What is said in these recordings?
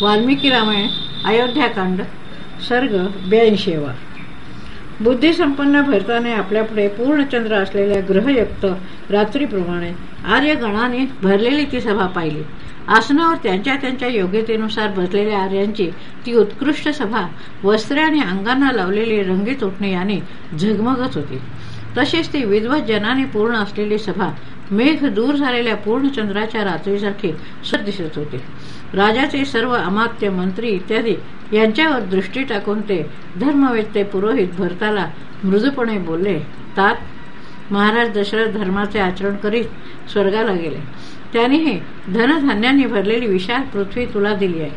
वाल्मिकी रामायण अयोध्याकांड सर्ग ब्याऐंशीवा बुद्धिसंपन्न भरताने आपल्यापुढे पूर्णचंद्र असलेल्या ग्रहयुक्त रात्रीप्रमाणे आर्यगणाने भरलेली ती सभा पाहिली. आसनावर त्यांच्या त्यांच्या योग्यतेनुसार बसलेल्या आर्यांची ती उत्कृष्ट सभा वस्त्रे आणि अंगांना लावलेली रंगीत उठणे याने झगमगत होती. तसेच ती विद्वत जनाने पूर्ण असलेली सभा मेघ दूर झालेल्या पूर्णचंद्राच्या रात्रीसारखी सर दिसत होते. राजाचे सर्व अमात्य मंत्री इत्यादी यांच्यावर दृष्टी टाकून ते धर्मवेत्ते पुरोहित भरताला मृदूपणे बोलले तात महाराज दशरथ धर्माचे आचरण करीत स्वर्गाला गेले. त्यांनीही धनधान्यांनी भरलेली विशाल पृथ्वी तुला दिली आहे.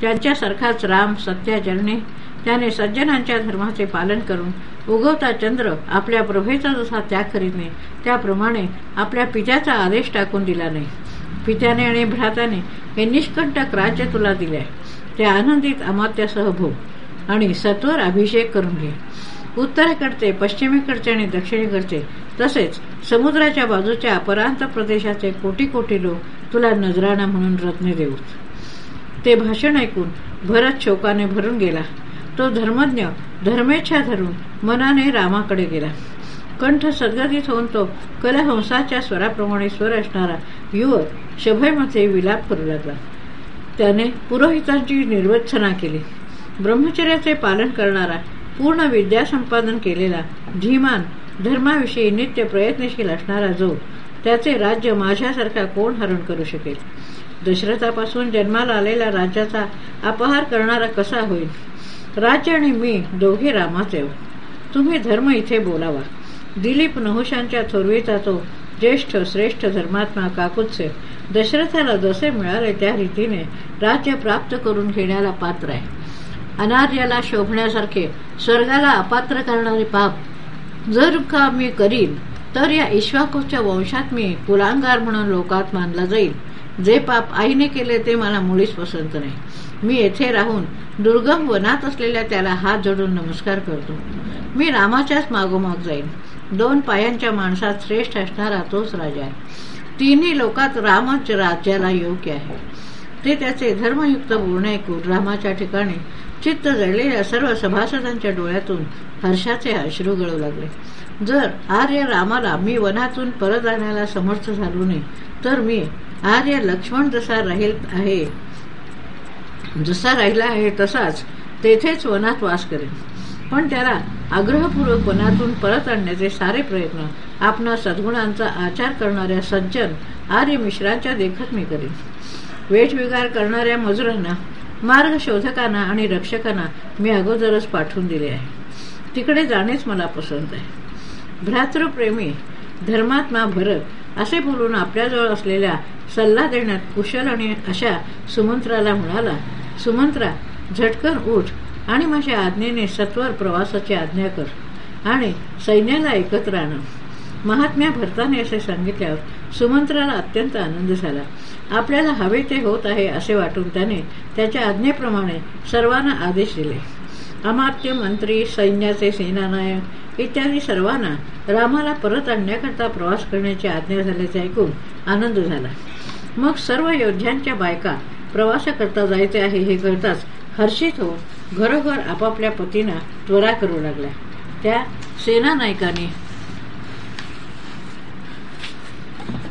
त्यांच्यासारखाच राम सत्याचरणे त्याने सज्जनांच्या धर्माचे पालन करून उगवता चंद्र आपल्या प्रभेचा जसा त्याग करीत नाही त्याप्रमाणे आपल्या पित्याचा आदेश टाकून दिला नाही. पित्याने आणि भ्राताने हे निष्कंटक राज्य तुला दिले. ते आनंदित अमात्यासह भोग आणि सत्वर अभिषेक करून घे. उत्तरेकडचे पश्चिमेकडचे आणि दक्षिणेकडचे तसेच समुद्राच्या बाजूच्या अपरांत प्रदेशाचे कोटी कोटी लोक तुला नजराणा म्हणून रत्ने देऊ. ते भाषण ऐकून भरत शोकाने भरून गेला. तो धर्मज्ञ धर्मेच्छा धरून मनाने रामाकडे गेला. कंठ सद्गतीत होऊन तो कलहंसाच्या स्वराप्रमाणे स्वर असणारा युवक शभयमध्ये विलाप करू लागला. त्याने पुरोहितांची निर्वत्सना केली. ब्रह्मचर्याचे पालन करणारा पूर्ण विद्या संपादन केलेला धीमान धर्माविषयी नित्य प्रयत्नशील असणारा जो त्याचे राज्य माझ्यासारखा कोण हरण करू शकेल? दशरथापासून जन्माला आलेल्या राज्याचा अपहार करणारा कसा होईल? राज्य आणि मी दोघे रामाचे तुम्ही धर्म इथे बोलावा. दिलीप नहुशांच्या थोरवीचा तो ज्येष्ठ श्रेष्ठ धर्मात्मा काकुत्से दशरथाला जसे मिळाले त्या रीतीने राज्य प्राप्त करून घेण्याला पात्र आहे. अनार्याला शोभण्यासारखे स्वर्गाला अपात्र करणारे पाप जर का मी करीन तर या इश्वाकूच्या वंशात मी कुलांगार म्हणून लोकात मानला जाईल. जे पाप आईने केले ते मला मुळीच पसंत नाही. मी येथे राहून दुर्गम वनात असलेल्या त्याला हात जोडून नमस्कार करतो. मी रामाच्याच मागोमाग जाईन. दोन पायांच्या माणसात श्रेष्ठ असणारा तोच राजा आहे. तिन्ही लोकात रामच राज्याला योग्य आहे. ते त्याचे धर्मयुक्त बोलणे ऐकून रामाच्या ठिकाणी चित्त जळलेल्या सर्व सभासदांच्या डोळ्यातून हर्षाचे अश्रू गळू लागले. जर आर्य रामाला मी वनातून परत आणायला समर्थ झालो नाही तर मी आर्य लक्ष्मण जसा राहील आहे जसा राहिला आहे तसाच तेथेच वनात वास करेन. पण त्याला आग्रहपूर्वक वनातून परत आणण्याचे सारे प्रयत्न आपणा सद्गुणांचा आचार करणाऱ्या सज्जन आर्य मिश्रांच्या देखत मी करेन. वेठविकार करणाऱ्या मजुरांना मार्ग शोधकांना आणि रक्षकांना मी अगोदरच पाठवून दिले आहे. तिकडे जाणेच मला पसंत आहे. भ्रातृप्रेमी धर्मात्मा भरत असे बोलून आपल्याजवळ असलेल्या सल्ला देण्यात कुशल आणि अशा सुमंत्राला म्हणाला सुमंत्रा झटकन उठ आणि माझ्या आज्ञेने सत्वर प्रवासाची आज्ञा कर आणि सैन्याला एकत्र आण. महात्म्या भरताने असे सांगितल्यावर सुमंत्राला अत्यंत आनंद झाला. आपल्याला हवे ते होत आहे असे वाटून त्याने त्याच्या आज्ञेप्रमाणे सर्वांना आदेश दिले. अमात्य मंत्री सैन्याचे सेनानायक इत्यादी सर्वांना रामाला परत आणण्याकरता प्रवास करण्याची आज्ञा झाल्याचे ऐकून आनंद झाला. मग सर्व योद्ध्यांच्या बायका प्रवासाकरता जायचे आहे हे कळताच हर्षित होऊन घरोघर आपापल्या पतींना त्वरा करू लागल्या. त्या सेनानायकाने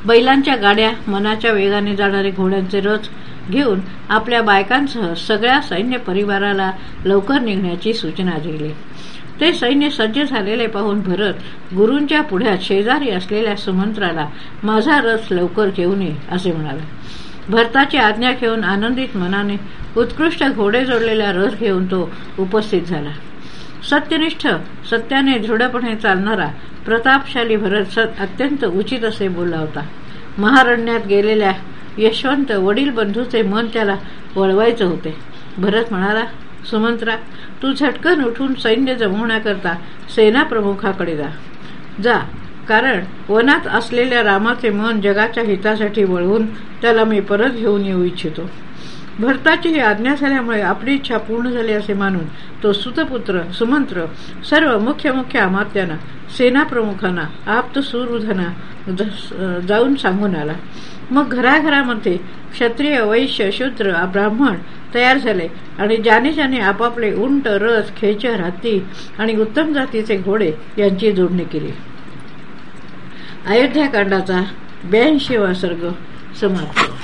बैलांच्या गाड्या मनाच्या वेगाने जाणारे घोड्यांचे रथ घेऊन आपल्या बायकांसह सगळ्या सैन्य परिवाराला लवकर निघण्याची सूचना दिली. ते सैन्य सज्ज झालेले पाहून भरत गुरूंच्या पुढ्यात शेजारी असलेल्या सुमंत्राला माझा रथ लवकर घेऊन ये असे म्हणाले. भरताची आज्ञा घेऊन आनंदित मनाने उत्कृष्ट घोडे जोडलेला रथ घेऊन तो उपस्थित झाला. सत्यनिष्ठ सत्याने दृढपणे चालणारा प्रतापशाली भरत सत अत्यंत उचित असे बोलला होता. महारण्यात गेलेल्या यशवंत वडील बंधूचे मन त्याला वळवायचे होते. भरत म्हणाला सुमंत्रा तू झटकन उठून सैन्य जमवण्याकरता सेनाप्रमुखाकडे जा. जा कारण वनात असलेल्या रामाचे मन जगाच्या हितासाठी वळवून त्याला मी परत घेऊन येऊ इच्छितो. भरताची ही आज्ञा झाल्यामुळे आपली इच्छा पूर्ण झाली असे मानून तो सुतपुत्र सुमंत्र सर्व मुख्य मुख्य अमात्यांना सेनाप्रमुखांना आप्त सुरवृधांना जाऊन सांगून आला. मग घराघरामध्ये क्षत्रिय वैश्य शूद्र ब्राह्मण तयार झाले आणि ज्याने ज्याने आपापले उंट रस खेचर हत्ती आणि उत्तम जातीचे घोडे यांची जोडणी केली. अयोध्याकांडाचा ब्याऐंशीवा सर्ग समाप्त.